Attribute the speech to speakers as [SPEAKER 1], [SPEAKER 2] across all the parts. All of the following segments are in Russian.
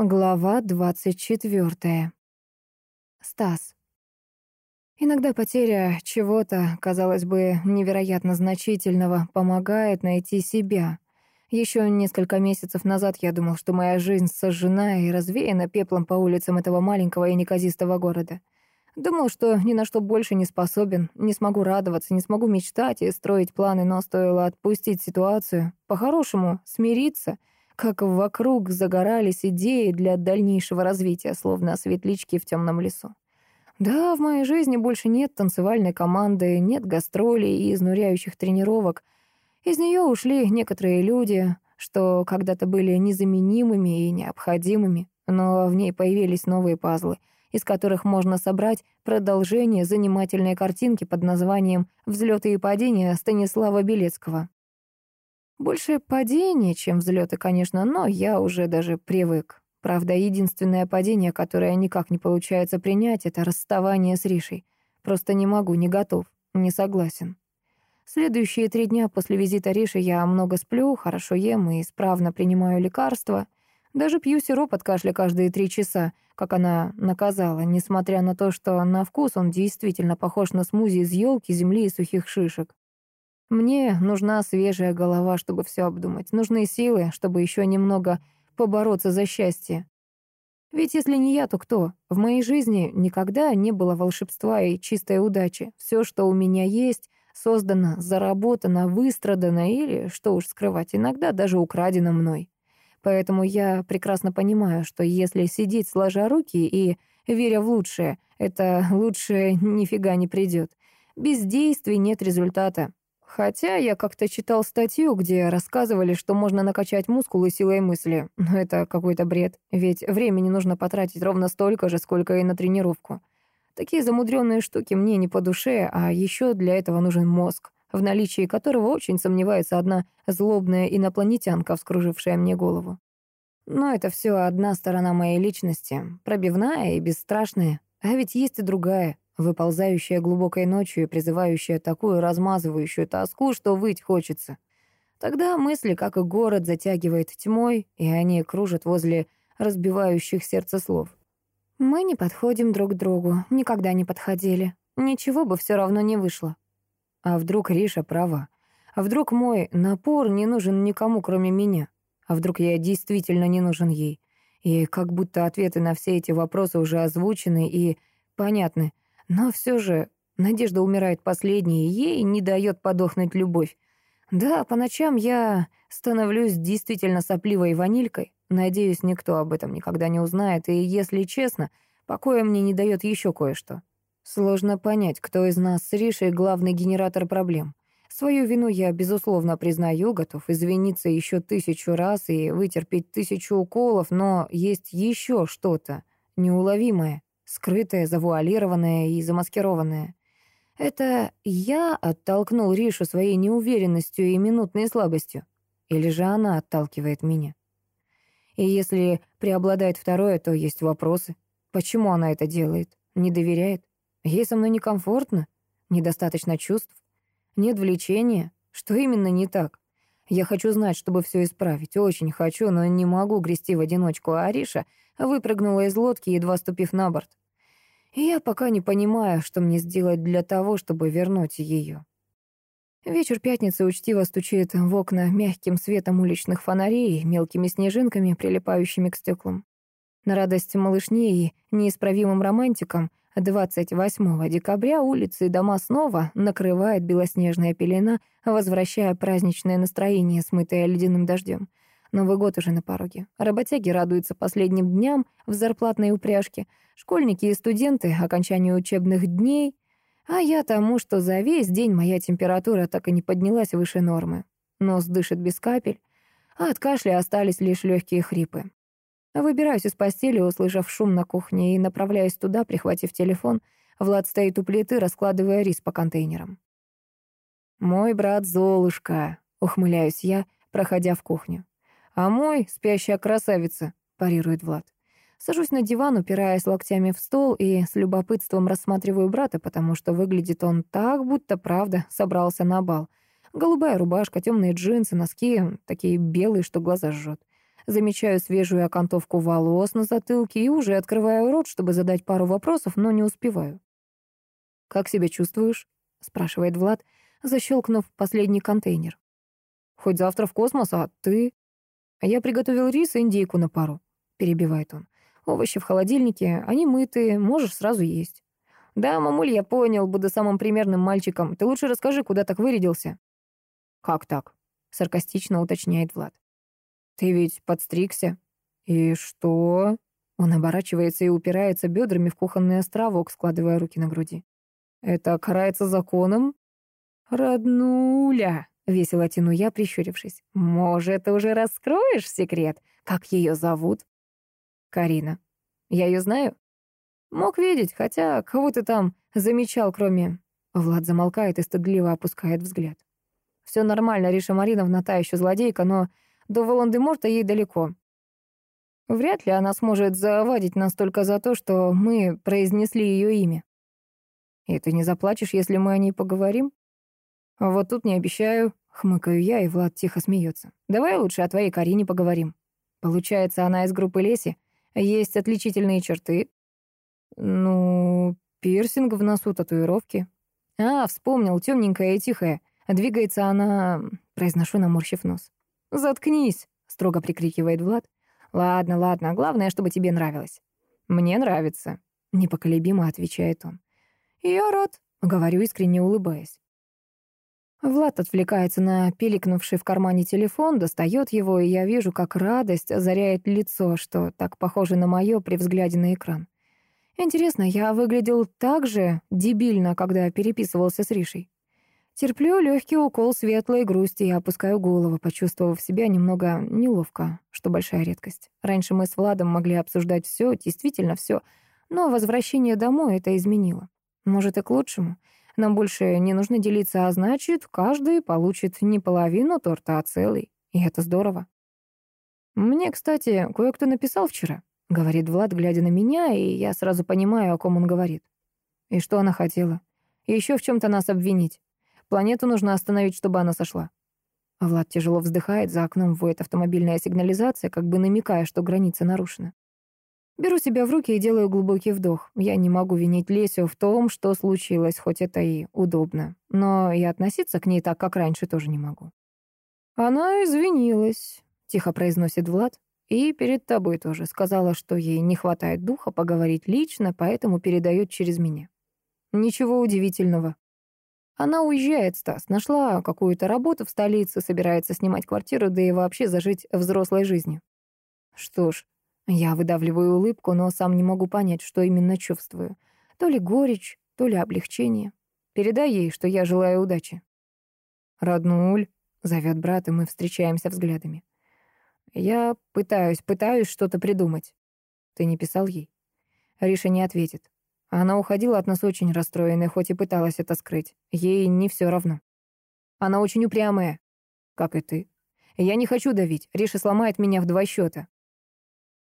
[SPEAKER 1] Глава двадцать четвертая. Стас. Иногда потеря чего-то, казалось бы, невероятно значительного, помогает найти себя. Еще несколько месяцев назад я думал, что моя жизнь сожжена и развеяна пеплом по улицам этого маленького и неказистого города. Думал, что ни на что больше не способен, не смогу радоваться, не смогу мечтать и строить планы, но стоило отпустить ситуацию, по-хорошему смириться — как вокруг загорались идеи для дальнейшего развития, словно светлячки в темном лесу. Да, в моей жизни больше нет танцевальной команды, нет гастролей и изнуряющих тренировок. Из нее ушли некоторые люди, что когда-то были незаменимыми и необходимыми, но в ней появились новые пазлы, из которых можно собрать продолжение занимательной картинки под названием «Взлеты и падения» Станислава Белецкого. Больше падения, чем взлеты, конечно, но я уже даже привык. Правда, единственное падение, которое никак не получается принять, это расставание с Ришей. Просто не могу, не готов, не согласен. Следующие три дня после визита Риши я много сплю, хорошо ем и исправно принимаю лекарства. Даже пью сироп от кашля каждые три часа, как она наказала, несмотря на то, что на вкус он действительно похож на смузи из елки, земли и сухих шишек. Мне нужна свежая голова, чтобы все обдумать. Нужны силы, чтобы еще немного побороться за счастье. Ведь если не я, то кто? В моей жизни никогда не было волшебства и чистой удачи. Все, что у меня есть, создано, заработано, выстрадано или, что уж скрывать, иногда даже украдено мной. Поэтому я прекрасно понимаю, что если сидеть сложа руки и веря в лучшее, это лучшее нифига не придет. Без действий нет результата. Хотя я как-то читал статью, где рассказывали, что можно накачать мускулы силой мысли. Но это какой-то бред, ведь времени нужно потратить ровно столько же, сколько и на тренировку. Такие замудренные штуки мне не по душе, а еще для этого нужен мозг, в наличии которого очень сомневается одна злобная инопланетянка, вскружившая мне голову. Но это все одна сторона моей личности, пробивная и бесстрашная. А ведь есть и другая, выползающая глубокой ночью и призывающая такую размазывающую тоску, что выть хочется. Тогда мысли, как и город, затягивает тьмой, и они кружат возле разбивающих сердце слов. Мы не подходим друг к другу, никогда не подходили. Ничего бы все равно не вышло. А вдруг Риша права? А вдруг мой напор не нужен никому, кроме меня? А вдруг я действительно не нужен ей? И как будто ответы на все эти вопросы уже озвучены и понятны. Но все же Надежда умирает последней, и ей не дает подохнуть любовь. Да, по ночам я становлюсь действительно сопливой ванилькой. Надеюсь, никто об этом никогда не узнает, и, если честно, покоя мне не дает еще кое-что. Сложно понять, кто из нас с Ришей главный генератор проблем. Свою вину я, безусловно, признаю, готов извиниться еще тысячу раз и вытерпеть тысячу уколов, но есть еще что-то неуловимое скрытое, завуалированное и замаскированное. Это я оттолкнул Ришу своей неуверенностью и минутной слабостью? Или же она отталкивает меня? И если преобладает второе, то есть вопросы. Почему она это делает? Не доверяет? Ей со мной некомфортно? Недостаточно чувств? Нет влечения? Что именно не так? Я хочу знать, чтобы все исправить. Очень хочу, но не могу грести в одиночку. А Ариша выпрыгнула из лодки, едва ступив на борт. И я пока не понимаю, что мне сделать для того, чтобы вернуть ее. Вечер пятницы учтиво стучит в окна мягким светом уличных фонарей, мелкими снежинками, прилипающими к стеклам. На радость малышни и неисправимым романтикам 28 декабря улицы и дома снова накрывает белоснежная пелена, возвращая праздничное настроение, смытое ледяным дождем. Новый год уже на пороге. Работяги радуются последним дням в зарплатной упряжке, школьники и студенты — окончанию учебных дней, а я тому, что за весь день моя температура так и не поднялась выше нормы. Нос дышит без капель, а от кашля остались лишь легкие хрипы. Выбираюсь из постели, услышав шум на кухне, и направляюсь туда, прихватив телефон. Влад стоит у плиты, раскладывая рис по контейнерам. «Мой брат Золушка», — ухмыляюсь я, проходя в кухню. «А мой — спящая красавица», — парирует Влад. Сажусь на диван, упираясь локтями в стол и с любопытством рассматриваю брата, потому что выглядит он так, будто правда собрался на бал. Голубая рубашка, темные джинсы, носки такие белые, что глаза жжет. замечаю свежую окантовку волос на затылке и уже открываю рот, чтобы задать пару вопросов, но не успеваю. «Как себя чувствуешь?» — спрашивает Влад, защелкнув последний контейнер. «Хоть завтра в космос, а ты...» «Я приготовил рис и индейку на пару», — перебивает он. «Овощи в холодильнике, они мытые, можешь сразу есть». «Да, мамуль, я понял, буду самым примерным мальчиком. Ты лучше расскажи, куда так вырядился». «Как так?» — саркастично уточняет Влад. «Ты ведь подстригся?» «И что?» Он оборачивается и упирается бедрами в кухонный островок, складывая руки на груди. «Это карается законом?» «Роднуля!» — весело тяну я, прищурившись. «Может, ты уже раскроешь секрет? Как ее зовут?» «Карина. Я ее знаю?» «Мог видеть, хотя кого ты там замечал, кроме...» Влад замолкает и стыдливо опускает взгляд. «Все нормально, Риша Мариновна та еще злодейка, но до Волан-де-Морта ей далеко. Вряд ли она сможет завадить нас только за то, что мы произнесли ее имя. И ты не заплачешь, если мы о ней поговорим? Вот тут не обещаю, хмыкаю я, и Влад тихо смеется. Давай лучше о твоей Карине поговорим. Получается, она из группы Леси, есть отличительные черты. Ну, пирсинг в носу, татуировки. А, вспомнил, темненькая и тихая. Двигается она, произношу, наморщив нос. «Заткнись!» — строго прикрикивает Влад. «Ладно, ладно, главное, чтобы тебе нравилось». «Мне нравится», — непоколебимо отвечает он. «Я рад», — говорю, искренне улыбаясь. Влад отвлекается на пиликнувший в кармане телефон, достает его, и я вижу, как радость озаряет лицо, что так похоже на мое при взгляде на экран. Интересно, я выглядел так же дебильно, когда переписывался с Ришей? Терплю легкий укол светлой грусти и опускаю голову, почувствовав себя немного неловко, что большая редкость. Раньше мы с Владом могли обсуждать все, действительно все, но возвращение домой это изменило. Может, и к лучшему. Нам больше не нужно делиться, а значит, каждый получит не половину торта, а целый. И это здорово. «Мне, кстати, кое-кто написал вчера», — говорит Влад, глядя на меня, и я сразу понимаю, о ком он говорит. И что она хотела. Еще в чем то нас обвинить. Планету нужно остановить, чтобы она сошла. Влад тяжело вздыхает, за окном воет автомобильная сигнализация, как бы намекая, что граница нарушена. Беру себя в руки и делаю глубокий вдох. Я не могу винить Лесю в том, что случилось, хоть это и удобно. Но и относиться к ней так, как раньше, тоже не могу. «Она извинилась», — тихо произносит Влад. «И перед тобой тоже. Сказала, что ей не хватает духа поговорить лично, поэтому передает через меня». «Ничего удивительного. Она уезжает, Стас, нашла какую-то работу в столице, собирается снимать квартиру, да и вообще зажить взрослой жизнью. Что ж, я выдавливаю улыбку, но сам не могу понять, что именно чувствую. То ли горечь, то ли облегчение. Передай ей, что я желаю удачи. «Роднуль», — зовет брат, и мы встречаемся взглядами. Я пытаюсь, пытаюсь что-то придумать. Ты не писал ей? Риша не ответит. Она уходила от нас очень расстроенная, хоть и пыталась это скрыть. Ей не все равно. Она очень упрямая, как и ты. Я не хочу давить, Риша сломает меня в два счета.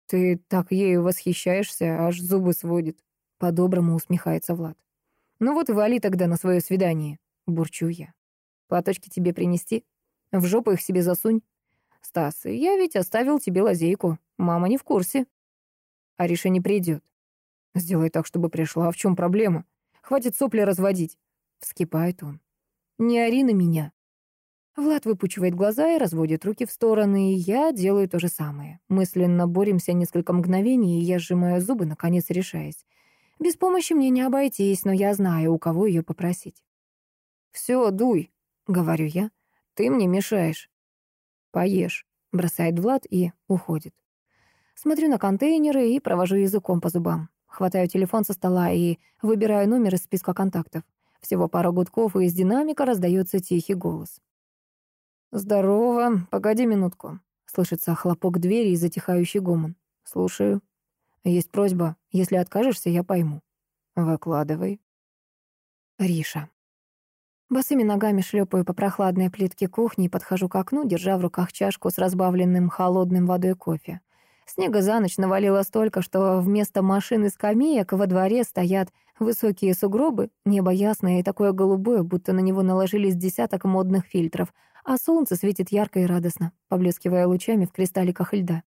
[SPEAKER 1] Ты так ею восхищаешься, аж зубы сводит. По-доброму усмехается Влад. Ну вот и вали тогда на свое свидание, бурчу я. Платочки тебе принести? В жопу их себе засунь. Стас, я ведь оставил тебе лазейку. Мама не в курсе. Ариша не придет. Сделай так, чтобы пришла. А в чем проблема? Хватит сопли разводить. Вскипает он. Не ори на меня. Влад выпучивает глаза и разводит руки в стороны, и я делаю то же самое. Мысленно боремся несколько мгновений, и я сжимаю зубы, наконец решаясь. Без помощи мне не обойтись, но я знаю, у кого ее попросить. «Все, дуй», — говорю я, — «ты мне мешаешь». «Поешь», — бросает Влад и уходит. Смотрю на контейнеры и провожу языком по зубам. Хватаю телефон со стола и выбираю номер из списка контактов. Всего пару гудков, и из динамика раздается тихий голос. «Здорово. Погоди минутку». Слышится хлопок двери и затихающий гомон. «Слушаю. Есть просьба. Если откажешься, я пойму». «Выкладывай». Риша. Босыми ногами шлепаю по прохладной плитке кухни и подхожу к окну, держа в руках чашку с разбавленным холодным водой кофе. Снега за ночь навалило столько, что вместо машин и скамеек во дворе стоят высокие сугробы, небо ясное и такое голубое, будто на него наложились десяток модных фильтров, а солнце светит ярко и радостно, поблескивая лучами в кристалликах льда.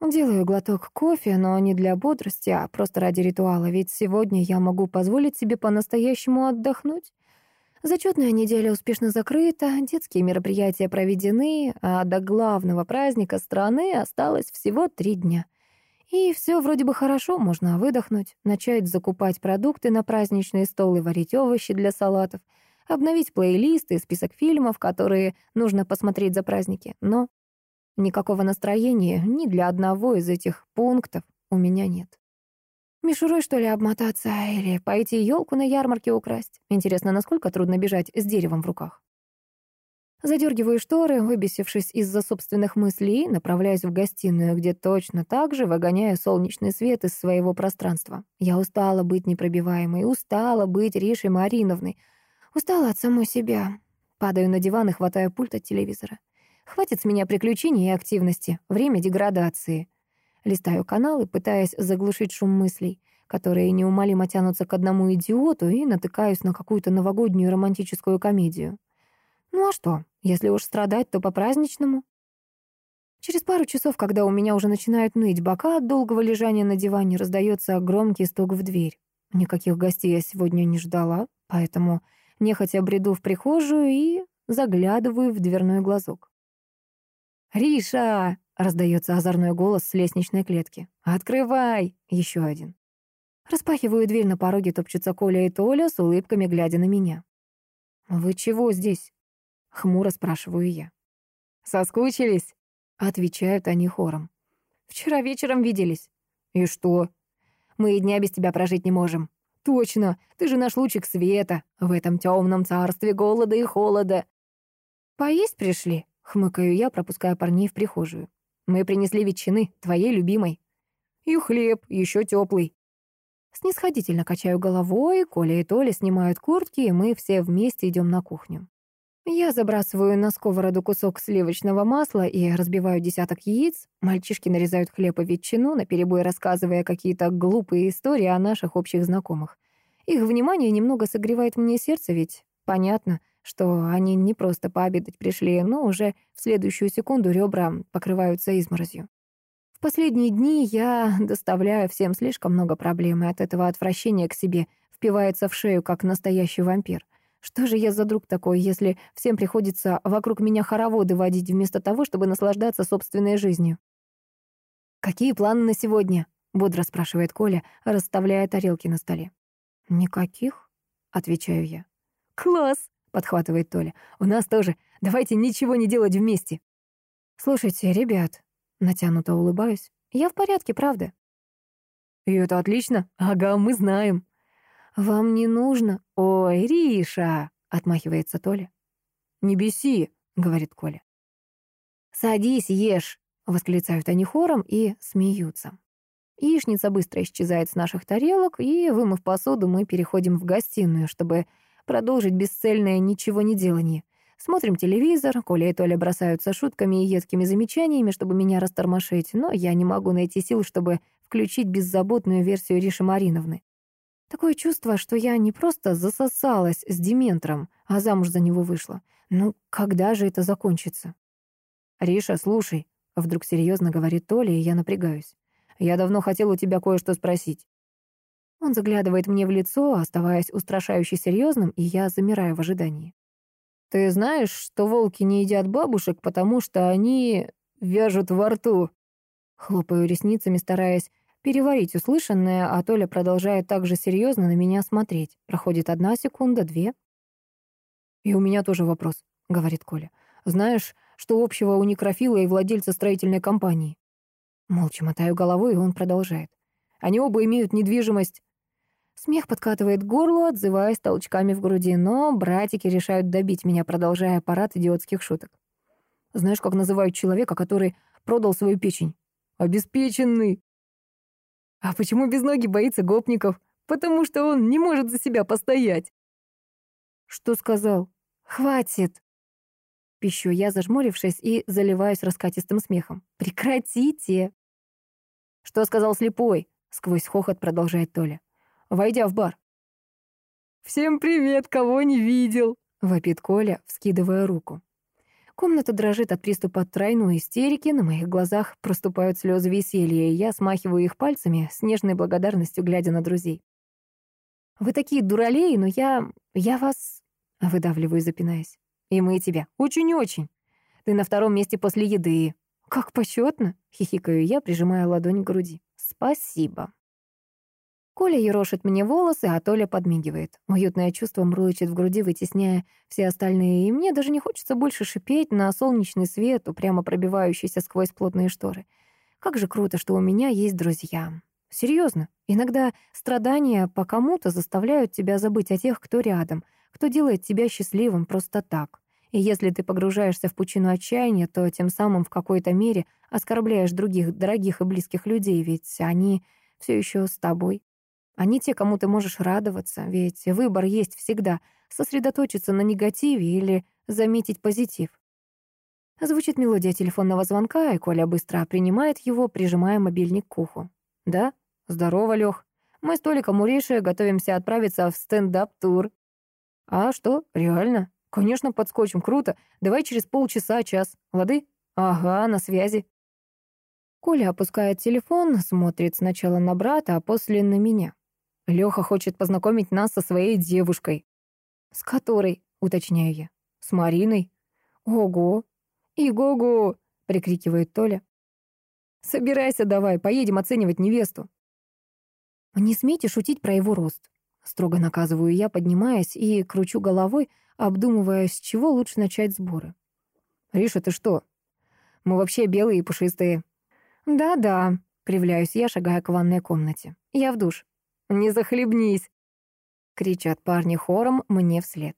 [SPEAKER 1] Делаю глоток кофе, но не для бодрости, а просто ради ритуала, ведь сегодня я могу позволить себе по-настоящему отдохнуть. Зачетная неделя успешно закрыта, детские мероприятия проведены, а до главного праздника страны осталось всего три дня. И все вроде бы хорошо, можно выдохнуть, начать закупать продукты на праздничный стол и варить овощи для салатов, обновить плейлисты и список фильмов, которые нужно посмотреть за праздники. Но никакого настроения ни для одного из этих пунктов у меня нет. Мишурой, что ли, обмотаться или пойти елку на ярмарке украсть? Интересно, насколько трудно бежать с деревом в руках? Задергиваю шторы, выбесившись из-за собственных мыслей, направляюсь в гостиную, где точно так же выгоняю солнечный свет из своего пространства. Я устала быть непробиваемой, устала быть Ришей Мариновной, устала от самой себя. Падаю на диван и хватаю пульт от телевизора. Хватит с меня приключений и активности, время деградации. Листаю каналы, пытаясь заглушить шум мыслей, которые неумолимо тянутся к одному идиоту, и натыкаюсь на какую-то новогоднюю романтическую комедию. Ну а что, если уж страдать, то по-праздничному. Через пару часов, когда у меня уже начинают ныть бока от долгого лежания на диване, раздается громкий стук в дверь. Никаких гостей я сегодня не ждала, поэтому нехотя бреду в прихожую и заглядываю в дверной глазок. «Риша!» — раздается озорной голос с лестничной клетки. «Открывай!» — еще один. Распахиваю дверь на пороге, топчутся Коля и Толя с улыбками, глядя на меня. «Вы чего здесь?» — хмуро спрашиваю я. «Соскучились?» — отвечают они хором. «Вчера вечером виделись». «И что?» «Мы и дня без тебя прожить не можем». «Точно, ты же наш лучик света в этом темном царстве голода и холода». «Поесть пришли?» Хмыкаю я, пропуская парней в прихожую. Мы принесли ветчины, твоей любимой. И хлеб, еще теплый. Снисходительно качаю головой, Коля и Толя снимают куртки, и мы все вместе идем на кухню. Я забрасываю на сковороду кусок сливочного масла и разбиваю десяток яиц. Мальчишки нарезают хлеб и ветчину, наперебой рассказывая какие-то глупые истории о наших общих знакомых. Их внимание немного согревает мне сердце, ведь понятно — что они не просто пообедать пришли, но уже в следующую секунду ребра покрываются изморозью. В последние дни я доставляю всем слишком много проблем, и от этого отвращение к себе впивается в шею, как настоящий вампир. Что же я за друг такой, если всем приходится вокруг меня хороводы водить вместо того, чтобы наслаждаться собственной жизнью? «Какие планы на сегодня?» — бодро спрашивает Коля, расставляя тарелки на столе. «Никаких», — отвечаю я. «Класс!» подхватывает Толя. «У нас тоже. Давайте ничего не делать вместе». «Слушайте, ребят», — натянуто улыбаюсь, — «я в порядке, правда?» «И это отлично. Ага, мы знаем». «Вам не нужно?» «Ой, Риша!» — отмахивается Толя. «Не беси», — говорит Коля. «Садись, ешь!» — восклицают они хором и смеются. Яичница быстро исчезает с наших тарелок, и, вымыв посуду, мы переходим в гостиную, чтобы продолжить бесцельное ничего не делание. Смотрим телевизор, Коля и Толя бросаются шутками и едкими замечаниями, чтобы меня растормошить, но я не могу найти сил, чтобы включить беззаботную версию Риши Мариновны. Такое чувство, что я не просто засосалась с Дементром, а замуж за него вышла. Ну, когда же это закончится? «Риша, слушай», — вдруг серьезно говорит Толя, и я напрягаюсь. «Я давно хотел у тебя кое-что спросить». Он заглядывает мне в лицо, оставаясь устрашающе серьезным, и я замираю в ожидании. «Ты знаешь, что волки не едят бабушек, потому что они вяжут во рту?» Хлопаю ресницами, стараясь переварить услышанное, а Толя продолжает так же серьезно на меня смотреть. Проходит одна секунда, две. «И у меня тоже вопрос», — говорит Коля. «Знаешь, что общего у некрофила и владельца строительной компании?» Молча мотаю головой, и он продолжает. «Они оба имеют недвижимость Смех подкатывает к горлу, отзываясь толчками в груди, но братики решают добить меня, продолжая аппарат идиотских шуток. Знаешь, как называют человека, который продал свою печень? Обеспеченный. А почему без ноги боится гопников? Потому что он не может за себя постоять. Что сказал? Хватит. Пищу я, зажмурившись, и заливаюсь раскатистым смехом. Прекратите. Что сказал слепой? Сквозь хохот продолжает Толя войдя в бар. «Всем привет, кого не видел!» — вопит Коля, вскидывая руку. Комната дрожит от приступа тройной истерики, на моих глазах проступают слезы веселья, и я смахиваю их пальцами, с нежной благодарностью глядя на друзей. «Вы такие дуралеи, но я... я вас...» — выдавливаю, запинаясь. «И мы тебя. Очень-очень. Ты на втором месте после еды. Как почетно!» — хихикаю я, прижимая ладонь к груди. «Спасибо». Коля ерошит мне волосы, а Толя подмигивает. Уютное чувство мурлычет в груди, вытесняя все остальные, и мне даже не хочется больше шипеть на солнечный свет, упрямо пробивающийся сквозь плотные шторы. Как же круто, что у меня есть друзья. Серьезно, иногда страдания по кому-то заставляют тебя забыть о тех, кто рядом, кто делает тебя счастливым просто так. И если ты погружаешься в пучину отчаяния, то тем самым в какой-то мере оскорбляешь других дорогих и близких людей, ведь они все еще с тобой. Они те, кому ты можешь радоваться, ведь выбор есть всегда — сосредоточиться на негативе или заметить позитив. Звучит мелодия телефонного звонка, и Коля быстро принимает его, прижимая мобильник к уху. «Да? Здорово, Лёх. Мы с Толиком у Риши готовимся отправиться в стендап-тур». «А что, реально? Конечно, подскочим, круто. Давай через полчаса, час. Лады? Ага, на связи». Коля опускает телефон, смотрит сначала на брата, а после на меня. Лёха хочет познакомить нас со своей девушкой. С которой, уточняю я. С Мариной. Ого. Иго-го, прикрикивает Толя. Собирайся давай, поедем оценивать невесту. Не смейте шутить про его рост. Строго наказываю я, поднимаясь и кручу головой, обдумывая, с чего лучше начать сборы. «Риша, ты что? Мы вообще белые и пушистые». «Да-да», — кривляюсь я, шагая к ванной комнате. «Я в душ». Не захлебнись!» Кричат парни хором мне вслед.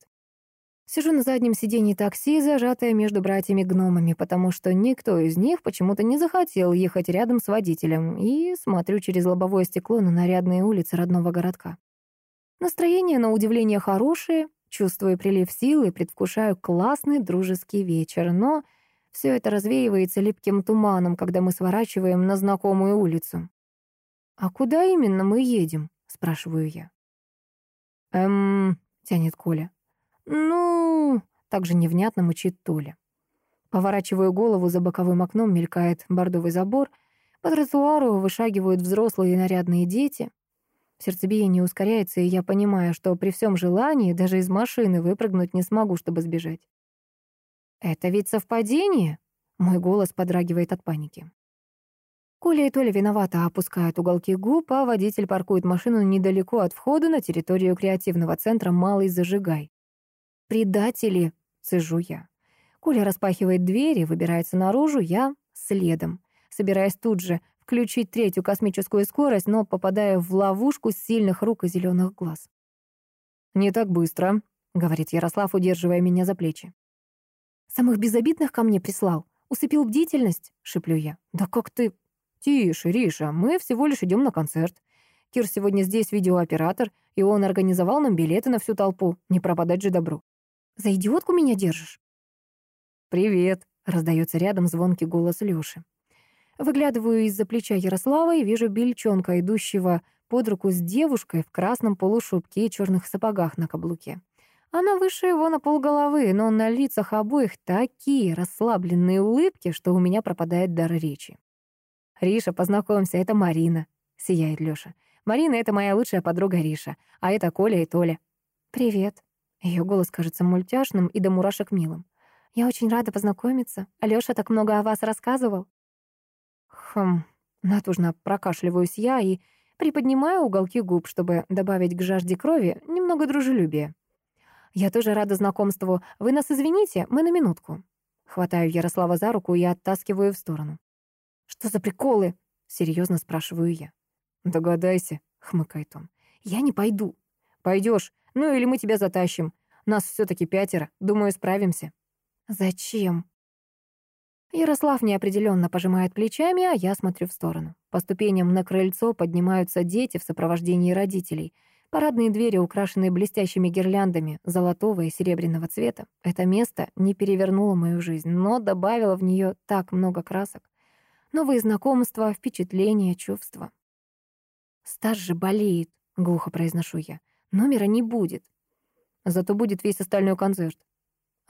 [SPEAKER 1] Сижу на заднем сиденье такси, зажатая между братьями-гномами, потому что никто из них почему-то не захотел ехать рядом с водителем, и смотрю через лобовое стекло на нарядные улицы родного городка. Настроение, на удивление, хорошее, чувствую прилив силы, предвкушаю классный дружеский вечер, но все это развеивается липким туманом, когда мы сворачиваем на знакомую улицу. «А куда именно мы едем?» Спрашиваю я. «Эм...» — тянет Коля. «Ну...» — также невнятно мычит Толя. Поворачиваю голову, за боковым окном мелькает бордовый забор. По тротуару вышагивают взрослые и нарядные дети. Сердцебиение ускоряется, и я понимаю, что при всем желании даже из машины выпрыгнуть не смогу, чтобы сбежать. «Это ведь совпадение?» Мой голос подрагивает от паники. Коля и Толя виновато опускают уголки губ, а водитель паркует машину недалеко от входа на территорию креативного центра «Малый зажигай». «Предатели!» — цежу я. Коля распахивает дверь и выбирается наружу, я следом, собираясь тут же включить третью космическую скорость, но попадая в ловушку сильных рук и зеленых глаз. «Не так быстро», — говорит Ярослав, удерживая меня за плечи. «Самых безобидных ко мне прислал. Усыпил бдительность?» — шеплю я. «Да как ты...» «Тише, Риша, мы всего лишь идем на концерт. Кир сегодня здесь видеооператор, и он организовал нам билеты на всю толпу. Не пропадать же добру». «За идиотку меня держишь?» «Привет», — раздается рядом звонкий голос Лёши. Выглядываю из-за плеча Ярослава и вижу бельчонка, идущего под руку с девушкой в красном полушубке и черных сапогах на каблуке. Она выше его на полголовы, но на лицах обоих такие расслабленные улыбки, что у меня пропадает дар речи. «Риша, познакомься, это Марина», — сияет Лёша. «Марина — это моя лучшая подруга Риша, а это Коля и Толя». «Привет». Её голос кажется мультяшным и до мурашек милым. «Я очень рада познакомиться. Алёша так много о вас рассказывал». Хм, натужно прокашливаюсь я и приподнимаю уголки губ, чтобы добавить к жажде крови немного дружелюбия. «Я тоже рада знакомству. Вы нас извините, мы на минутку». Хватаю Ярослава за руку и оттаскиваю в сторону. «Что за приколы?» — серьезно спрашиваю я. «Догадайся», — хмыкает он. «Я не пойду». Пойдешь, ну или мы тебя затащим. Нас все таки пятеро, думаю, справимся». «Зачем?» Ярослав неопределенно пожимает плечами, а я смотрю в сторону. По ступеням на крыльцо поднимаются дети в сопровождении родителей. Парадные двери, украшенные блестящими гирляндами золотого и серебряного цвета. Это место не перевернуло мою жизнь, но добавило в нее так много красок. Новые знакомства, впечатления, чувства. «Стас же болеет», — глухо произношу я. «Номера не будет. Зато будет весь остальной концерт».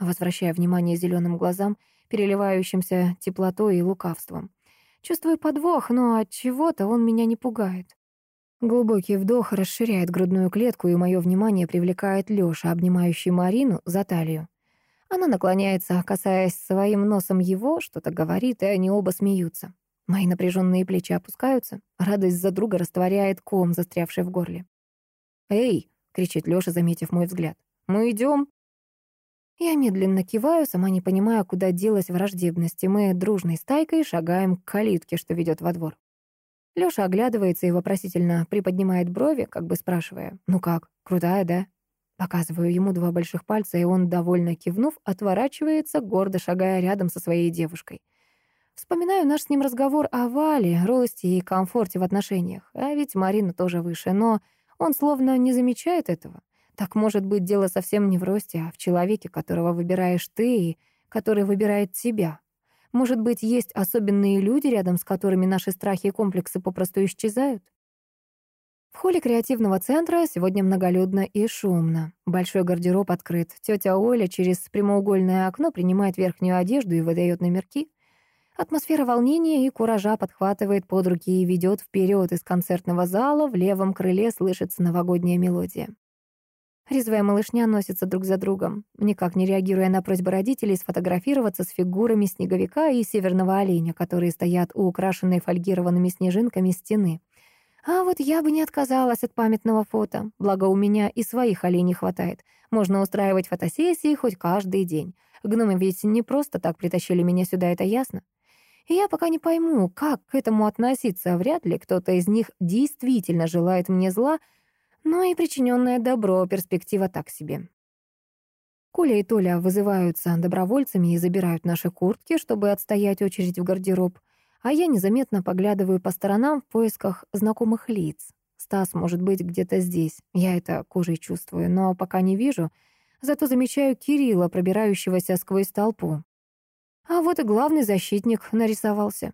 [SPEAKER 1] возвращая внимание зеленым глазам, переливающимся теплотой и лукавством. Чувствую подвох, но от чего-то он меня не пугает. Глубокий вдох расширяет грудную клетку, и мое внимание привлекает Лёша, обнимающий Марину за талию. Она наклоняется, касаясь своим носом его, что-то говорит, и они оба смеются. Мои напряженные плечи опускаются, радость за друга растворяет ком, застрявший в горле. «Эй!» — кричит Лёша, заметив мой взгляд. «Мы идем. Я медленно киваю, сама не понимая, куда делась враждебность, и мы дружной стайкой шагаем к калитке, что ведет во двор. Лёша оглядывается и вопросительно приподнимает брови, как бы спрашивая, «Ну как, крутая, да?» Показываю ему два больших пальца, и он, довольно кивнув, отворачивается, гордо шагая рядом со своей девушкой. Вспоминаю наш с ним разговор о Вале, росте и комфорте в отношениях. А ведь Марина тоже выше, но он словно не замечает этого. Так может быть дело совсем не в росте, а в человеке, которого выбираешь ты и который выбирает тебя. Может быть, есть особенные люди, рядом с которыми наши страхи и комплексы попросту исчезают? В холле креативного центра сегодня многолюдно и шумно. Большой гардероб открыт. Тетя Оля через прямоугольное окно принимает верхнюю одежду и выдает номерки. Атмосфера волнения и куража подхватывает под руки и ведет вперед из концертного зала. В левом крыле слышится новогодняя мелодия. Резвая малышня носится друг за другом, никак не реагируя на просьбы родителей сфотографироваться с фигурами снеговика и северного оленя, которые стоят у украшенной фольгированными снежинками стены. А вот я бы не отказалась от памятного фото, благо у меня и своих оленей хватает. Можно устраивать фотосессии хоть каждый день. Гномы ведь не просто так притащили меня сюда, это ясно. И я пока не пойму, как к этому относиться. Вряд ли кто-то из них действительно желает мне зла, но и причиненное добро перспектива так себе. Коля и Толя вызываются добровольцами и забирают наши куртки, чтобы отстоять очередь в гардероб, а я незаметно поглядываю по сторонам в поисках знакомых лиц. Стас может быть где-то здесь, я это кожей чувствую, но пока не вижу, зато замечаю Кирилла, пробирающегося сквозь толпу. А вот и главный защитник нарисовался.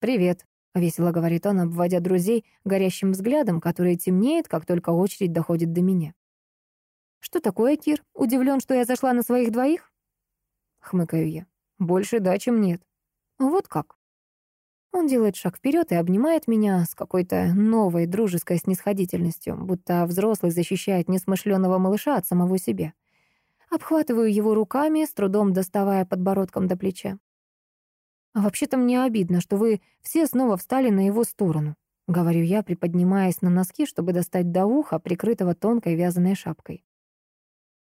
[SPEAKER 1] «Привет», — весело говорит он, обводя друзей горящим взглядом, который темнеет, как только очередь доходит до меня. «Что такое, Кир? Удивлен, что я зашла на своих двоих?» Хмыкаю я. «Больше да, чем нет». «Вот как?» Он делает шаг вперед и обнимает меня с какой-то новой дружеской снисходительностью, будто взрослый защищает несмышленного малыша от самого себя. Обхватываю его руками, с трудом доставая подбородком до плеча. А вообще-то мне обидно, что вы все снова встали на его сторону», — говорю я, приподнимаясь на носки, чтобы достать до уха, прикрытого тонкой вязаной шапкой.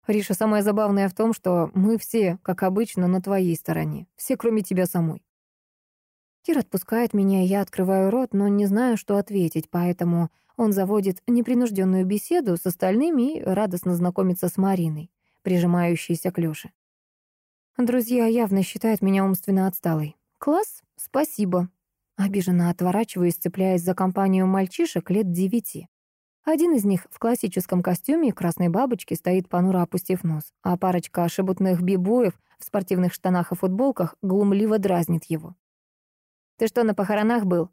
[SPEAKER 1] «Риша, самое забавное в том, что мы все, как обычно, на твоей стороне. Все, кроме тебя самой». Кир отпускает меня, я открываю рот, но не знаю, что ответить, поэтому он заводит непринужденную беседу с остальными и радостно знакомится с Мариной, прижимающейся к Лёше. Друзья явно считают меня умственно отсталой. «Класс, спасибо». Обиженно отворачиваюсь, цепляясь за компанию мальчишек лет девяти. Один из них в классическом костюме и красной бабочке стоит понуро опустив нос, а парочка шебутных бибоев в спортивных штанах и футболках глумливо дразнит его. «Ты что, на похоронах был?»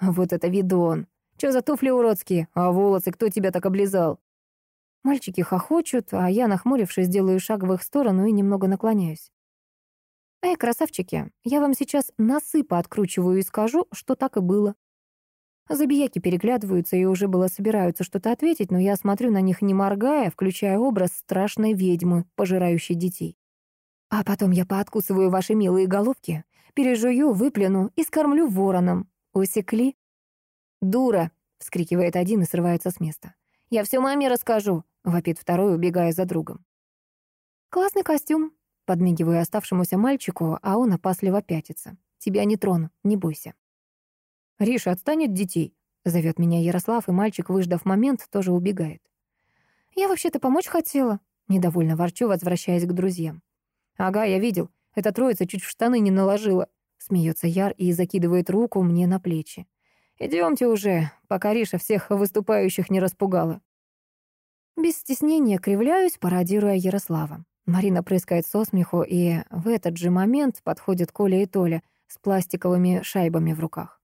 [SPEAKER 1] «Вот это видон! Чё за туфли уродские? А волосы кто тебя так облизал?» Мальчики хохочут, а я, нахмурившись, делаю шаг в их сторону и немного наклоняюсь. «Эй, красавчики, я вам сейчас носы пооткручиваю и скажу, что так и было». Забияки переглядываются и уже было собираются что-то ответить, но я смотрю на них не моргая, включая образ страшной ведьмы, пожирающей детей. А потом я пооткусываю ваши милые головки, пережую, выплюну и скормлю вороном. Усекли? «Дура!» — вскрикивает один и срывается с места. «Я все маме расскажу!» — вопит второй, убегая за другом. «Классный костюм», Подмигиваю оставшемуся мальчику, а он опасливо пятится. «Тебя не трону, не бойся». «Риша, отстань от детей», — зовет меня Ярослав, и мальчик, выждав момент, тоже убегает. «Я вообще-то помочь хотела», — недовольно ворчу, возвращаясь к друзьям. «Ага, я видел. Эта троица чуть в штаны не наложила», — смеется Яр и закидывает руку мне на плечи. «Идемте уже, пока Риша всех выступающих не распугала». Без стеснения кривляюсь, пародируя Ярослава. Марина прыскает со смеху, и в этот же момент подходят Коля и Толя с пластиковыми шайбами в руках.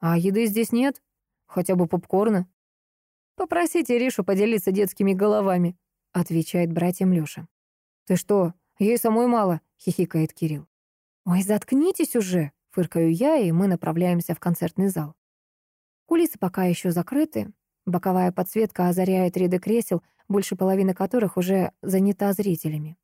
[SPEAKER 1] «А еды здесь нет? Хотя бы попкорна?» «Попросите Ришу поделиться детскими головами», — отвечает братьям Лёша. «Ты что, ей самой мало?» — хихикает Кирилл. «Ой, заткнитесь уже!» — фыркаю я, и мы направляемся в концертный зал. Кулисы пока еще закрыты. Боковая подсветка озаряет ряды кресел, больше половины которых уже занята зрителями.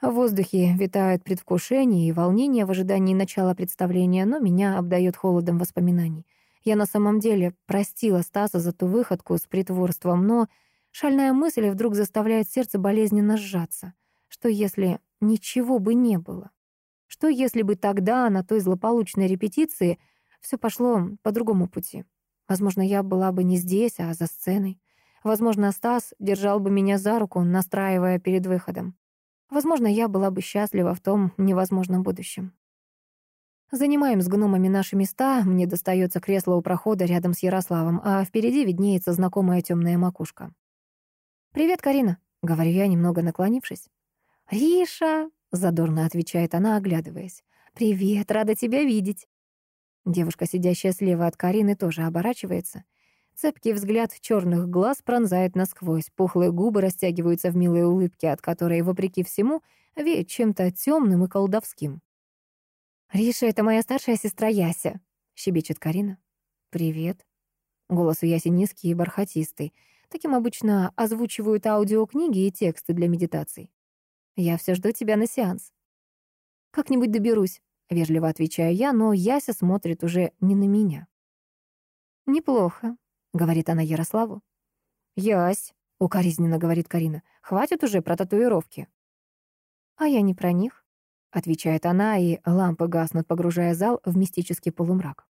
[SPEAKER 1] В воздухе витают предвкушение и волнение в ожидании начала представления, но меня обдает холодом воспоминаний. Я на самом деле простила Стаса за ту выходку с притворством, но шальная мысль вдруг заставляет сердце болезненно сжаться. Что если ничего бы не было? Что если бы тогда, на той злополучной репетиции, все пошло по другому пути? Возможно, я была бы не здесь, а за сценой. Возможно, Стас держал бы меня за руку, настраивая перед выходом. Возможно, я была бы счастлива в том невозможном будущем. Занимаем с гномами наши места, мне достается кресло у прохода рядом с Ярославом, а впереди виднеется знакомая темная макушка. «Привет, Карина», — говорю я, немного наклонившись. «Риша», — задорно отвечает она, оглядываясь. «Привет, рада тебя видеть». Девушка, сидящая слева от Карины, тоже оборачивается — Цепкий взгляд черных глаз пронзает насквозь, пухлые губы растягиваются в милой улыбке, от которой, вопреки всему, веет чем-то темным и колдовским. «Риша — это моя старшая сестра Яся», — щебечет Карина. «Привет». Голос у Яси низкий и бархатистый. Таким обычно озвучивают аудиокниги и тексты для медитаций. «Я все жду тебя на сеанс». «Как-нибудь доберусь», — вежливо отвечаю я, но Яся смотрит уже не на меня. «Неплохо», — говорит она Ярославу. «Ясь», — укоризненно говорит Карина, — «хватит уже про татуировки». «А я не про них», — отвечает она, и лампы гаснут, погружая зал в мистический полумрак.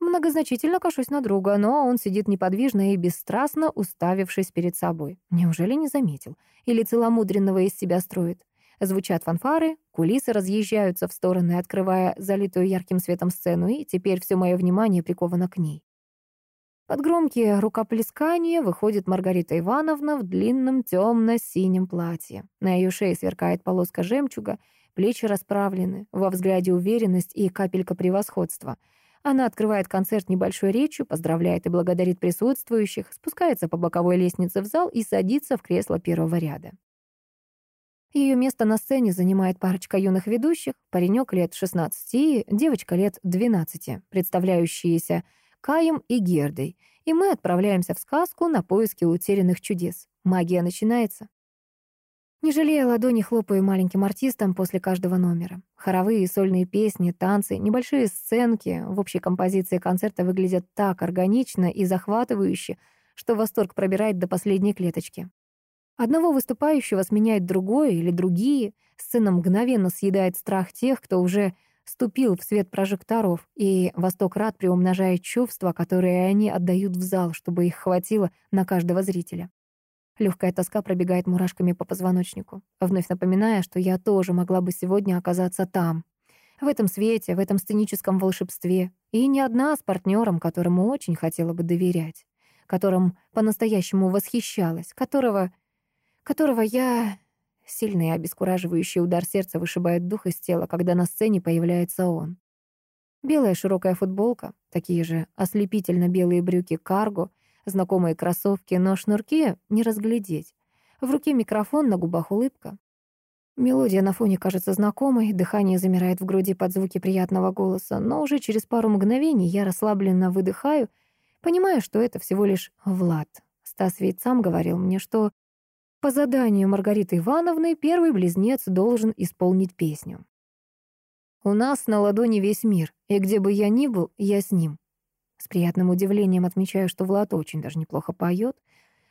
[SPEAKER 1] Многозначительно кашусь на друга, но он сидит неподвижно и бесстрастно уставившись перед собой. Неужели не заметил? Или целомудренного из себя строит? Звучат фанфары, кулисы разъезжаются в стороны, открывая залитую ярким светом сцену, и теперь все мое внимание приковано к ней. Под громкие рукоплескания выходит Маргарита Ивановна в длинном темно-синем платье. На ее шее сверкает полоска жемчуга, плечи расправлены, во взгляде уверенность и капелька превосходства. Она открывает концерт небольшой речью, поздравляет и благодарит присутствующих, спускается по боковой лестнице в зал и садится в кресло первого ряда. Ее место на сцене занимает парочка юных ведущих, паренек лет 16 и девочка лет 12, представляющиеся Каем и Гердой, и мы отправляемся в сказку на поиски утерянных чудес. Магия начинается. Не жалея ладони, хлопаю маленьким артистам после каждого номера. Хоровые и сольные песни, танцы, небольшие сценки в общей композиции концерта выглядят так органично и захватывающе, что восторг пробирает до последней клеточки. Одного выступающего сменяет другое или другие, сцена мгновенно съедает страх тех, кто уже ступил в свет прожекторов, и Восток рад приумножает чувства, которые они отдают в зал, чтобы их хватило на каждого зрителя. Легкая тоска пробегает мурашками по позвоночнику, вновь напоминая, что я тоже могла бы сегодня оказаться там, в этом свете, в этом сценическом волшебстве, и не одна, а с партнером, которому очень хотела бы доверять, которым по-настоящему восхищалась, которого... которого я Сильный обескураживающий удар сердца вышибает дух из тела, когда на сцене появляется он. Белая широкая футболка, такие же ослепительно белые брюки карго, знакомые кроссовки, но шнурки не разглядеть. В руке микрофон, на губах улыбка. Мелодия на фоне кажется знакомой, дыхание замирает в груди под звуки приятного голоса, но уже через пару мгновений я расслабленно выдыхаю, понимая, что это всего лишь Влад. Стас ведь сам говорил мне, что по заданию Маргариты Ивановны первый близнец должен исполнить песню. «У нас на ладони весь мир, и где бы я ни был, я с ним». С приятным удивлением отмечаю, что Влад очень даже неплохо поет.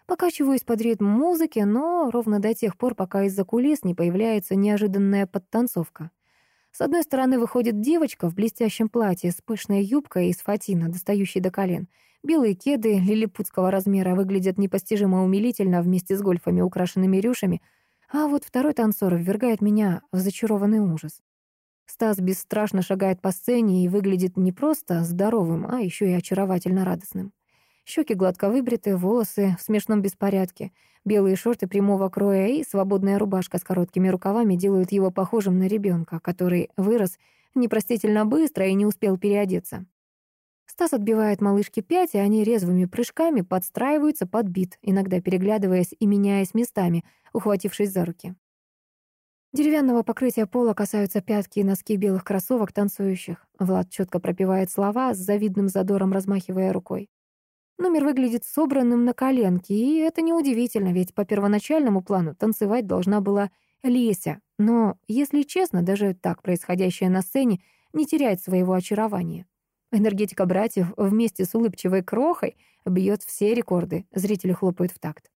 [SPEAKER 1] Покачиваюсь под ритм музыки, но ровно до тех пор, пока из-за кулис не появляется неожиданная подтанцовка. С одной стороны выходит девочка в блестящем платье с пышной юбкой из фатина, достающей до колен — Белые кеды лилипутского размера выглядят непостижимо умилительно вместе с гольфами, украшенными рюшами, а вот второй танцор ввергает меня в зачарованный ужас. Стас бесстрашно шагает по сцене и выглядит не просто здоровым, а еще и очаровательно радостным. Щеки гладко выбриты, волосы в смешном беспорядке, белые шорты прямого кроя и свободная рубашка с короткими рукавами делают его похожим на ребенка, который вырос непростительно быстро и не успел переодеться. Стас отбивает малышке пять, и они резвыми прыжками подстраиваются под бит, иногда переглядываясь и меняясь местами, ухватившись за руки. Деревянного покрытия пола касаются пятки и носки белых кроссовок танцующих. Влад четко пропевает слова, с завидным задором размахивая рукой. Номер выглядит собранным на коленке, и это неудивительно, ведь по первоначальному плану танцевать должна была Леся. Но, если честно, даже так происходящее на сцене не теряет своего очарования. Энергетика братьев вместе с улыбчивой крохой бьет все рекорды, зрители хлопают в такт.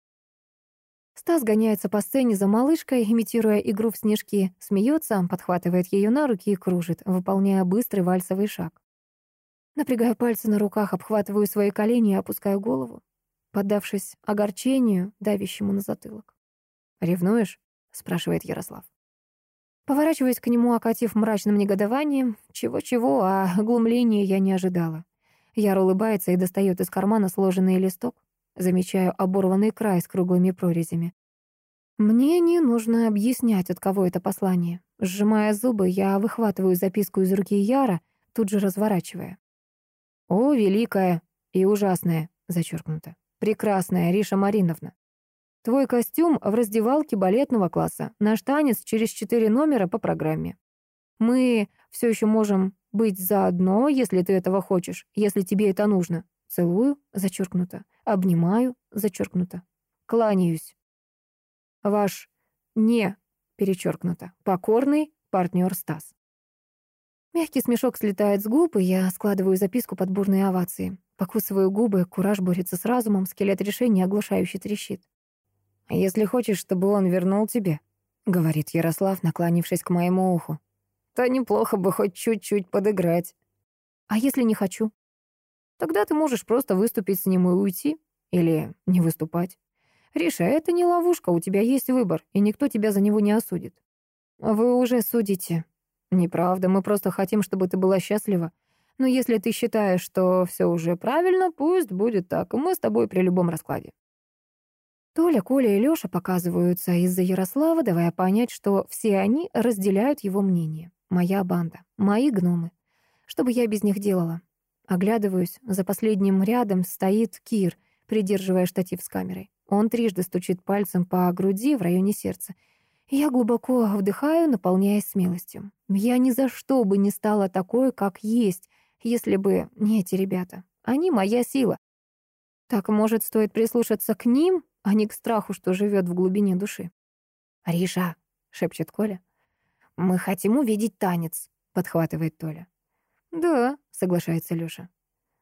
[SPEAKER 1] Стас гоняется по сцене за малышкой, имитируя игру в снежки, смеется, подхватывает ее на руки и кружит, выполняя быстрый вальсовый шаг. Напрягаю пальцы на руках, обхватываю свои колени и опускаю голову, поддавшись огорчению, давящему на затылок. «Ревнуешь?» — спрашивает Ярослав. Поворачиваясь к нему, окатив мрачным негодованием, чего-чего, а глумления я не ожидала. Яр улыбается и достает из кармана сложенный листок. Замечаю оборванный край с круглыми прорезями. Мне не нужно объяснять, от кого это послание. Сжимая зубы, я выхватываю записку из руки Яра, тут же разворачивая. «О, великая и ужасная», — зачеркнуто, «прекрасная Риша Мариновна, Твой костюм в раздевалке балетного класса. Наш танец через четыре номера по программе. Мы все еще можем быть заодно, если ты этого хочешь, если тебе это нужно. Целую, зачеркнуто. Обнимаю, зачеркнуто. Кланяюсь. Ваш не, перечеркнуто, покорный партнер Стас. Мягкий смешок слетает с губ, и я складываю записку под бурные овации. Покусываю губы, кураж борется с разумом, скелет решения оглушающе трещит. «Если хочешь, чтобы он вернул тебе», — говорит Ярослав, наклонившись к моему уху, «то неплохо бы хоть чуть-чуть подыграть». «А если не хочу?» «Тогда ты можешь просто выступить с ним и уйти. Или не выступать. Риша, это не ловушка, у тебя есть выбор, и никто тебя за него не осудит». «Вы уже судите». «Неправда, мы просто хотим, чтобы ты была счастлива. Но если ты считаешь, что все уже правильно, пусть будет так, мы с тобой при любом раскладе». Толя, Коля и Лёша показываются из-за Ярослава, давая понять, что все они разделяют его мнение. Моя банда, мои гномы. Что бы я без них делала? Оглядываюсь, за последним рядом стоит Кир, придерживая штатив с камерой. Он трижды стучит пальцем по груди в районе сердца. Я глубоко вдыхаю, наполняясь смелостью. Я ни за что бы не стала такой, как есть, если бы не эти ребята. Они моя сила. Так, может, стоит прислушаться к ним а не к страху, что живет в глубине души. «Риша», — шепчет Коля, — «мы хотим увидеть танец», — подхватывает Толя. «Да», — соглашается Лёша.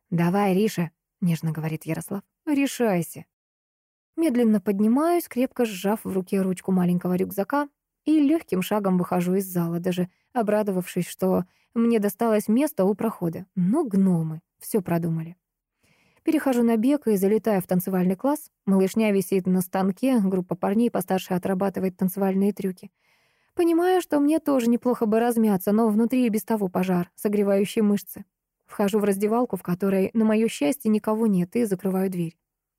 [SPEAKER 1] «Давай, Риша», — нежно говорит Ярослав, — «решайся». Медленно поднимаюсь, крепко сжав в руке ручку маленького рюкзака, и легким шагом выхожу из зала, даже обрадовавшись, что мне досталось место у прохода. Но гномы все продумали. Перехожу на бег и залетаю в танцевальный класс. Малышня висит на станке, группа парней постарше отрабатывает танцевальные трюки. Понимаю, что мне тоже неплохо бы размяться, но внутри и без того пожар, согревающий мышцы. Вхожу в раздевалку, в которой, на моё счастье, никого нет, и закрываю дверь.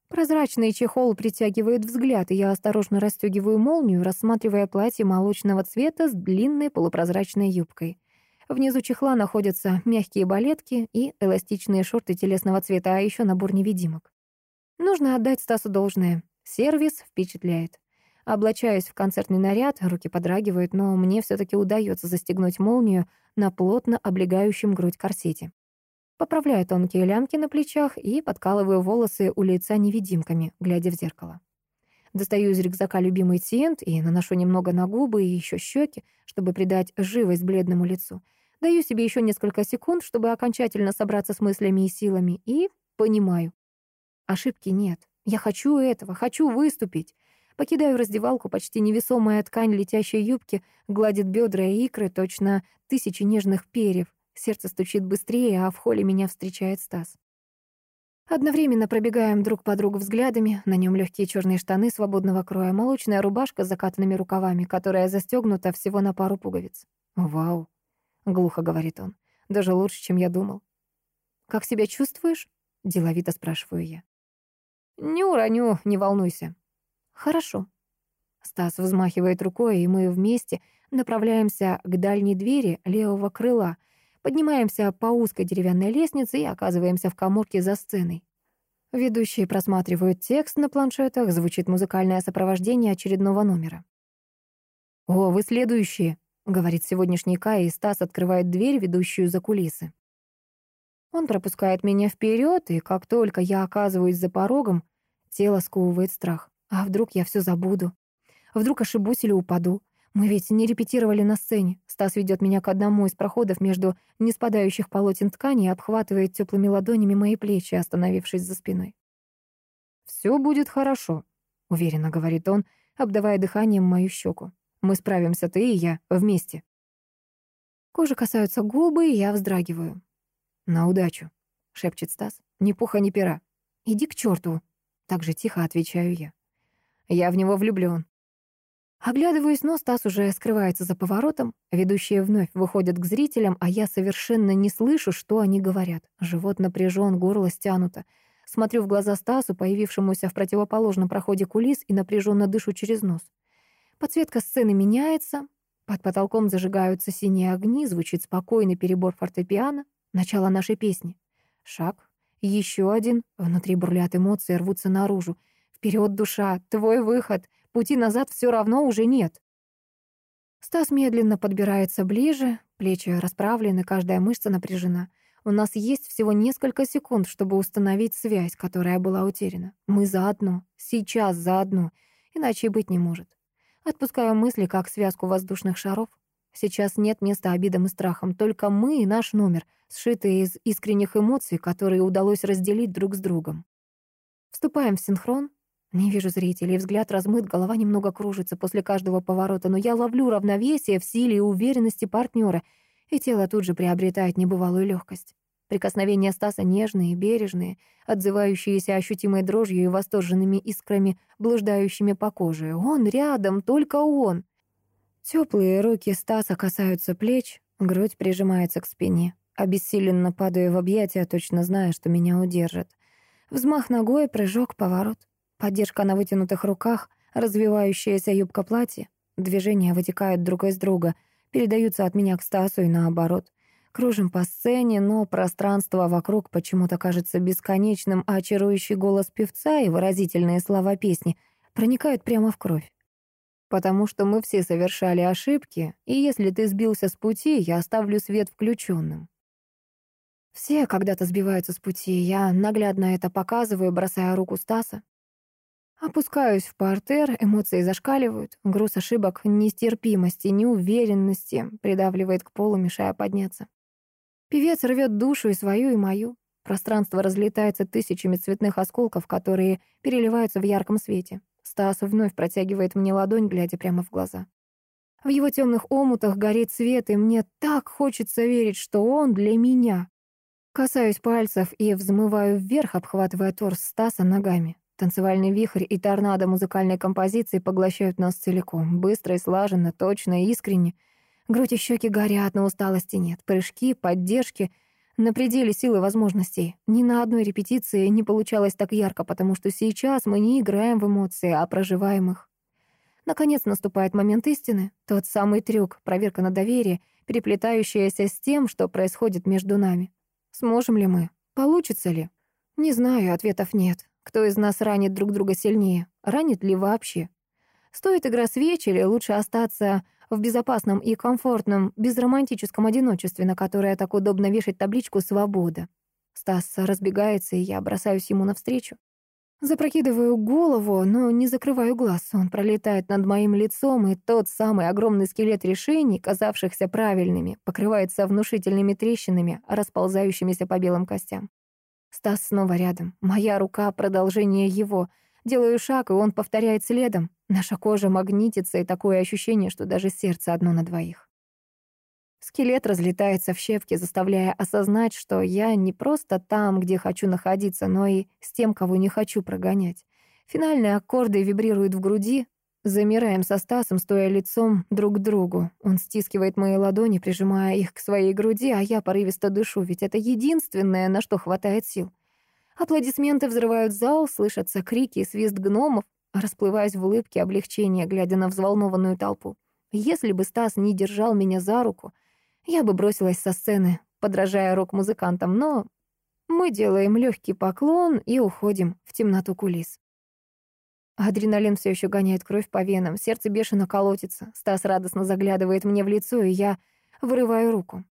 [SPEAKER 1] Прозрачный чехол притягивает взгляд, и я осторожно расстегиваю молнию, рассматривая платье молочного цвета с длинной полупрозрачной юбкой. Внизу чехла находятся мягкие балетки и эластичные шорты телесного цвета, а еще набор невидимок. Нужно отдать Стасу должное. Сервис впечатляет. Облачаюсь в концертный наряд, руки подрагивают, но мне все таки удается застегнуть молнию на плотно облегающем грудь корсете. Поправляю тонкие лямки на плечах и подкалываю волосы у лица невидимками, глядя в зеркало. Достаю из рюкзака любимый тент и наношу немного на губы и еще щеки, чтобы придать живость бледному лицу. Даю себе еще несколько секунд, чтобы окончательно собраться с мыслями и силами, и понимаю. Ошибки нет. Я хочу этого, хочу выступить. Покидаю раздевалку, почти невесомая ткань летящей юбки гладит бедра и икры, точно тысячи нежных перьев. Сердце стучит быстрее, а в холле меня встречает Стас. Одновременно пробегаем друг по другу взглядами. На нем легкие черные штаны свободного кроя, молочная рубашка с закатанными рукавами, которая застегнута всего на пару пуговиц. Вау. — глухо говорит он. «Даже лучше, чем я думал». «Как себя чувствуешь?» — деловито спрашиваю я. «Не уроню, не волнуйся». «Хорошо». Стас взмахивает рукой, и мы вместе направляемся к дальней двери левого крыла, поднимаемся по узкой деревянной лестнице и оказываемся в коморке за сценой. Ведущие просматривают текст на планшетах, звучит музыкальное сопровождение очередного номера. «О, вы следующие», — говорит сегодняшний Кай, и Стас открывает дверь, ведущую за кулисы. Он пропускает меня вперед, и как только я оказываюсь за порогом, тело сковывает страх. А вдруг я все забуду? Вдруг ошибусь или упаду? Мы ведь не репетировали на сцене. Стас ведет меня к одному из проходов между неспадающих полотен ткани и обхватывает теплыми ладонями мои плечи, остановившись за спиной. «Все будет хорошо», — уверенно говорит он, обдавая дыханием мою щеку. «Мы справимся, ты и я, вместе». Кожи касаются губы, и я вздрагиваю. «На удачу», — шепчет Стас. «Ни пуха, ни пера». «Иди к черту», — так же тихо отвечаю я. «Я в него влюблён». Оглядываюсь, но Стас уже скрывается за поворотом. Ведущие вновь выходят к зрителям, а я совершенно не слышу, что они говорят. Живот напряжен, горло стянуто. Смотрю в глаза Стасу, появившемуся в противоположном проходе кулис, и напряженно дышу через нос. Подсветка сцены меняется. Под потолком зажигаются синие огни, звучит спокойный перебор фортепиано. Начало нашей песни. Шаг. Еще один. Внутри бурлят эмоции, рвутся наружу. Вперед, душа, твой выход. Пути назад все равно уже нет. Стас медленно подбирается ближе, плечи расправлены, каждая мышца напряжена. У нас есть всего несколько секунд, чтобы установить связь, которая была утеряна. Мы заодно, сейчас заодно, иначе быть не может. Отпускаю мысли, как связку воздушных шаров. Сейчас нет места обидам и страхам, только мы и наш номер, сшитые из искренних эмоций, которые удалось разделить друг с другом. Вступаем в синхрон. Не вижу зрителей, взгляд размыт, голова немного кружится после каждого поворота, но я ловлю равновесие в силе и уверенности партнера, и тело тут же приобретает небывалую легкость. Прикосновения Стаса нежные, бережные, отзывающиеся ощутимой дрожью и восторженными искрами, блуждающими по коже. Он рядом, только он. Теплые руки Стаса касаются плеч, грудь прижимается к спине. Обессиленно падаю в объятия, точно зная, что меня удержат. Взмах ногой, прыжок, поворот. Поддержка на вытянутых руках, развивающаяся юбка платья. Движения вытекают друг из друга, передаются от меня к Стасу и наоборот. Кружим по сцене, но пространство вокруг почему-то кажется бесконечным, а очарующий голос певца и выразительные слова песни проникают прямо в кровь потому что мы все совершали ошибки, и если ты сбился с пути, я оставлю свет включенным. Все когда-то сбиваются с пути, я наглядно это показываю, бросая руку Стаса. Опускаюсь в портер, эмоции зашкаливают, груз ошибок, нестерпимости, неуверенности придавливает к полу, мешая подняться. Певец рвет душу и свою, и мою. Пространство разлетается тысячами цветных осколков, которые переливаются в ярком свете. Стас вновь протягивает мне ладонь, глядя прямо в глаза. В его темных омутах горит свет, и мне так хочется верить, что он для меня. Касаюсь пальцев и взмываю вверх, обхватывая торс Стаса ногами. Танцевальный вихрь и торнадо музыкальной композиции поглощают нас целиком. Быстро и слаженно, точно и искренне. Грудь и щеки горят, но усталости нет. Прыжки, поддержки — на пределе силы возможностей. Ни на одной репетиции не получалось так ярко, потому что сейчас мы не играем в эмоции, а проживаем их. Наконец наступает момент истины, тот самый трюк, проверка на доверие, переплетающаяся с тем, что происходит между нами. Сможем ли мы? Получится ли? Не знаю, ответов нет. Кто из нас ранит друг друга сильнее? Ранит ли вообще? Стоит игра свеч или лучше остаться в безопасном и комфортном, безромантическом одиночестве, на которое так удобно вешать табличку «Свобода». Стас разбегается, и я бросаюсь ему навстречу. Запрокидываю голову, но не закрываю глаз. Он пролетает над моим лицом, и тот самый огромный скелет решений, казавшихся правильными, покрывается внушительными трещинами, расползающимися по белым костям. Стас снова рядом. Моя рука — продолжение его — Делаю шаг, и он повторяет следом. Наша кожа магнитится, и такое ощущение, что даже сердце одно на двоих. Скелет разлетается в щепки, заставляя осознать, что я не просто там, где хочу находиться, но и с тем, кого не хочу прогонять. Финальные аккорды вибрируют в груди. Замираем со Стасом, стоя лицом друг к другу. Он стискивает мои ладони, прижимая их к своей груди, а я порывисто дышу, ведь это единственное, на что хватает сил. Аплодисменты взрывают зал, слышатся крики и свист гномов, расплываясь в улыбке облегчения, глядя на взволнованную толпу. Если бы Стас не держал меня за руку, я бы бросилась со сцены, подражая рок-музыкантам, но мы делаем легкий поклон и уходим в темноту кулис. Адреналин все еще гоняет кровь по венам, сердце бешено колотится. Стас радостно заглядывает мне в лицо, и я вырываю руку.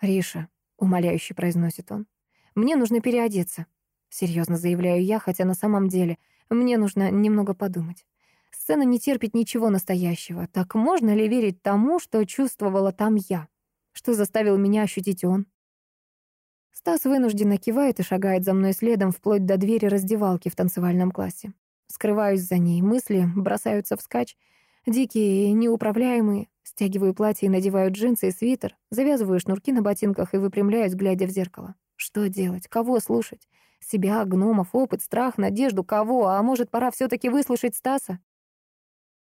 [SPEAKER 1] «Риша», — умоляюще произносит он, — «мне нужно переодеться». Серьезно заявляю я, хотя на самом деле мне нужно немного подумать. Сцена не терпит ничего настоящего. Так можно ли верить тому, что чувствовала там я? Что заставил меня ощутить он? Стас вынужденно кивает и шагает за мной следом вплоть до двери раздевалки в танцевальном классе. Скрываюсь за ней, мысли бросаются вскачь, дикие и неуправляемые. Стягиваю платье и надеваю джинсы и свитер, завязываю шнурки на ботинках и выпрямляюсь, глядя в зеркало. Что делать? Кого слушать? Себя, гномов, опыт, страх, надежду, кого? А может, пора все таки выслушать Стаса?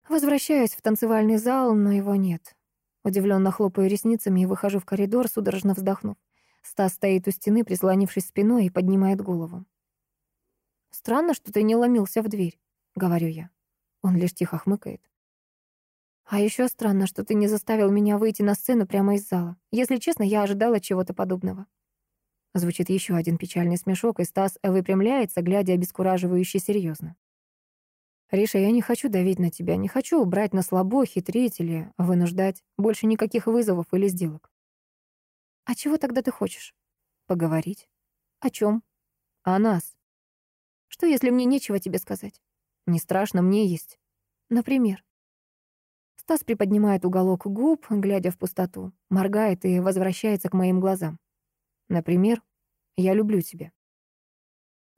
[SPEAKER 1] Возвращаюсь в танцевальный зал, но его нет. Удивленно хлопаю ресницами и выхожу в коридор, судорожно вздохнув. Стас стоит у стены, прислонившись спиной и поднимает голову. «Странно, что ты не ломился в дверь», — говорю я. Он лишь тихо хмыкает. «А еще странно, что ты не заставил меня выйти на сцену прямо из зала. Если честно, я ожидала чего-то подобного». Звучит еще один печальный смешок, и Стас выпрямляется, глядя обескураживающе серьезно. «Риша, я не хочу давить на тебя, не хочу брать на слабо, хитрить или вынуждать. Больше никаких вызовов или сделок. «А чего тогда ты хочешь?» «Поговорить». «О чем?» «О нас». «Что, если мне нечего тебе сказать?» «Не страшно, мне есть». «Например?» Стас приподнимает уголок губ, глядя в пустоту, моргает и возвращается к моим глазам. «Например, я люблю тебя».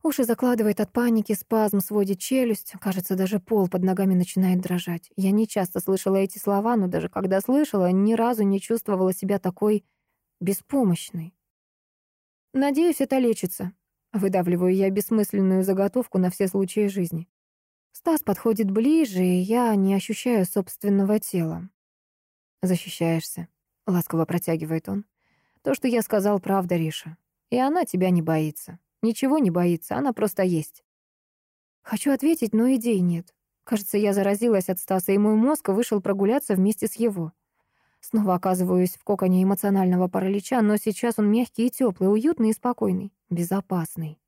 [SPEAKER 1] Уши закладывает от паники, спазм сводит челюсть. Кажется, даже пол под ногами начинает дрожать. Я не часто слышала эти слова, но даже когда слышала, ни разу не чувствовала себя такой беспомощной. Надеюсь, это лечится. Выдавливаю я бессмысленную заготовку на все случаи жизни. Стас подходит ближе, и я не ощущаю собственного тела. «Защищаешься», — ласково протягивает он. «То, что я сказал, правда, Риша. И она тебя не боится. Ничего не боится, она просто есть». Хочу ответить, но идей нет. Кажется, я заразилась от Стаса, и мой мозг вышел прогуляться вместе с его. Снова оказываюсь в коконе эмоционального паралича, но сейчас он мягкий и теплый, уютный и спокойный, безопасный.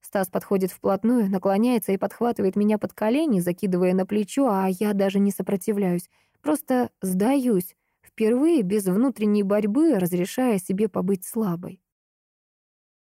[SPEAKER 1] Стас подходит вплотную, наклоняется и подхватывает меня под колени, закидывая на плечо, а я даже не сопротивляюсь, просто сдаюсь, впервые без внутренней борьбы разрешая себе побыть слабой.